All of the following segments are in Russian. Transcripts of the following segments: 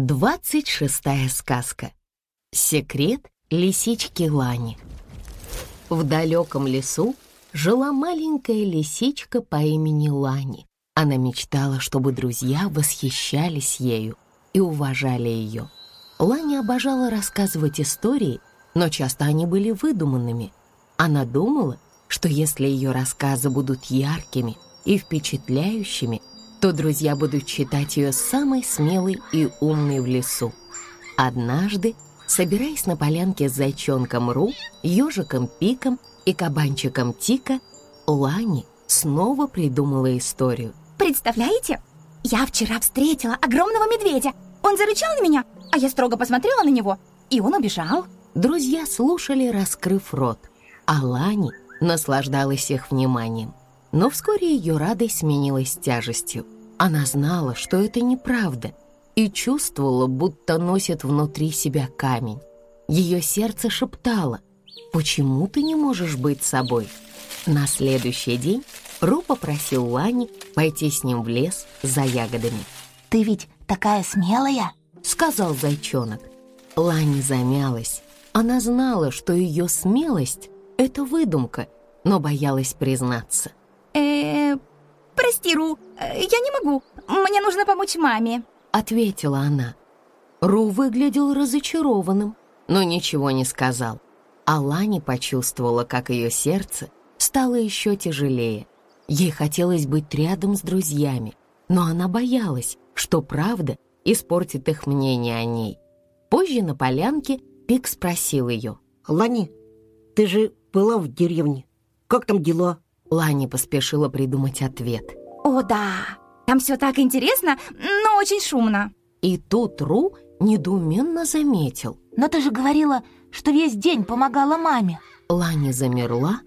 Двадцать шестая сказка. Секрет лисички Лани. В далеком лесу жила маленькая лисичка по имени Лани. Она мечтала, чтобы друзья восхищались ею и уважали ее. Лани обожала рассказывать истории, но часто они были выдуманными. Она думала, что если ее рассказы будут яркими и впечатляющими, то друзья будут считать ее самой смелой и умной в лесу. Однажды, собираясь на полянке с зайчонком Ру, ежиком Пиком и кабанчиком Тика, Лани снова придумала историю. Представляете? Я вчера встретила огромного медведя. Он зарычал на меня, а я строго посмотрела на него, и он убежал. Друзья слушали, раскрыв рот, а Лани наслаждалась их вниманием. Но вскоре ее радость сменилась тяжестью. Она знала, что это неправда, и чувствовала, будто носит внутри себя камень. Ее сердце шептало, «Почему ты не можешь быть собой?» На следующий день Ру попросил Лани пойти с ним в лес за ягодами. «Ты ведь такая смелая!» — сказал зайчонок. Лани замялась. Она знала, что ее смелость — это выдумка, но боялась признаться. Э прости, Ру, э, я не могу. Мне нужно помочь маме», — ответила она. Ру выглядел разочарованным, но ничего не сказал. А Лани почувствовала, как ее сердце стало еще тяжелее. Ей хотелось быть рядом с друзьями, но она боялась, что правда испортит их мнение о ней. Позже на полянке Пик спросил ее. «Лани, ты же была в деревне. Как там дела?» Лани поспешила придумать ответ. «О, да, там все так интересно, но очень шумно». И тут Ру недоуменно заметил. «Но ты же говорила, что весь день помогала маме». Лани замерла.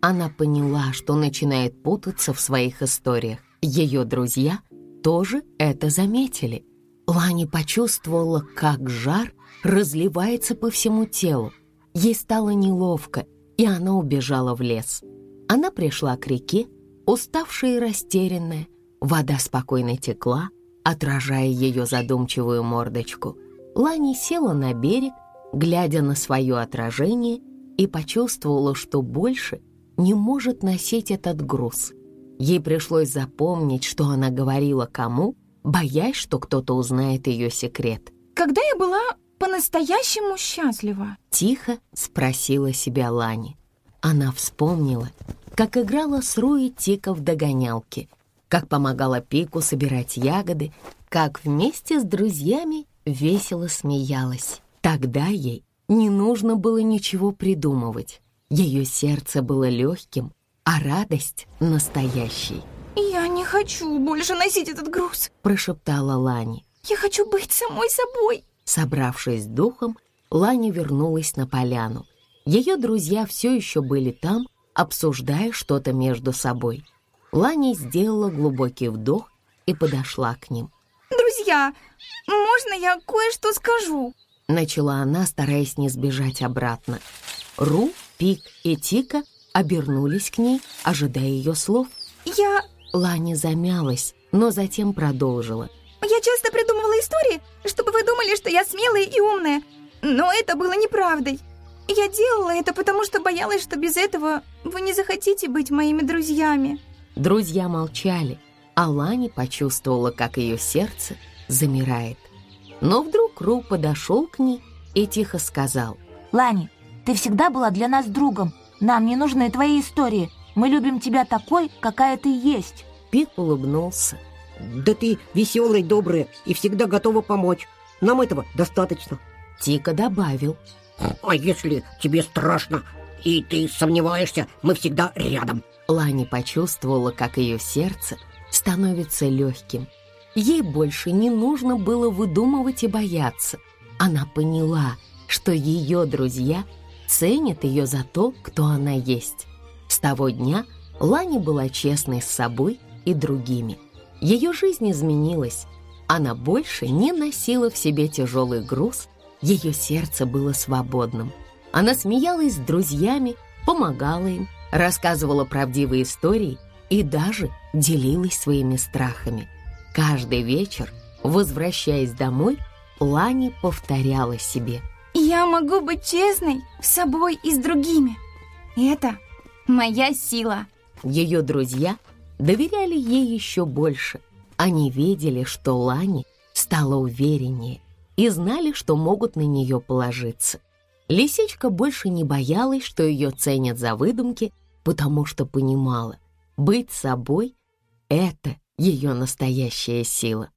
Она поняла, что начинает путаться в своих историях. Ее друзья тоже это заметили. Лани почувствовала, как жар разливается по всему телу. Ей стало неловко, и она убежала в лес. Она пришла к реке, уставшая и растерянная. Вода спокойно текла, отражая ее задумчивую мордочку. Лани села на берег, глядя на свое отражение, и почувствовала, что больше не может носить этот груз. Ей пришлось запомнить, что она говорила кому, боясь, что кто-то узнает ее секрет. «Когда я была по-настоящему счастлива?» Тихо спросила себя Лани. Она вспомнила, как играла с Руи Тика в догонялки, как помогала Пику собирать ягоды, как вместе с друзьями весело смеялась. Тогда ей не нужно было ничего придумывать. Ее сердце было легким, а радость — настоящей. «Я не хочу больше носить этот груз», — прошептала Лани. «Я хочу быть самой собой». Собравшись с духом, Лани вернулась на поляну. Ее друзья все еще были там, обсуждая что-то между собой. Лани сделала глубокий вдох и подошла к ним. «Друзья, можно я кое-что скажу?» Начала она, стараясь не сбежать обратно. Ру, Пик и Тика обернулись к ней, ожидая ее слов. «Я...» Лани замялась, но затем продолжила. «Я часто придумывала истории, чтобы вы думали, что я смелая и умная, но это было неправдой. Я делала это, потому что боялась, что без этого вы не захотите быть моими друзьями». Друзья молчали, а Лани почувствовала, как ее сердце замирает. Но вдруг Ру подошел к ней и тихо сказал. «Лани, ты всегда была для нас другом. Нам не нужны твои истории. Мы любим тебя такой, какая ты есть». Пик улыбнулся. «Да ты веселая, добрая и всегда готова помочь. Нам этого достаточно». Тика добавил. «А если тебе страшно и ты сомневаешься, мы всегда рядом». Лани почувствовала, как ее сердце становится легким. Ей больше не нужно было выдумывать и бояться. Она поняла, что ее друзья ценят ее за то, кто она есть. С того дня Лани была честной с собой и другими. Ее жизнь изменилась. Она больше не носила в себе тяжелый груз, ее сердце было свободным. Она смеялась с друзьями, помогала им, рассказывала правдивые истории и даже делилась своими страхами. Каждый вечер, возвращаясь домой, Лани повторяла себе. «Я могу быть честной с собой и с другими. Это моя сила». Ее друзья доверяли ей еще больше. Они видели, что Лани стала увереннее и знали, что могут на нее положиться. Лисичка больше не боялась, что ее ценят за выдумки, потому что понимала, быть собой — это ее настоящая сила.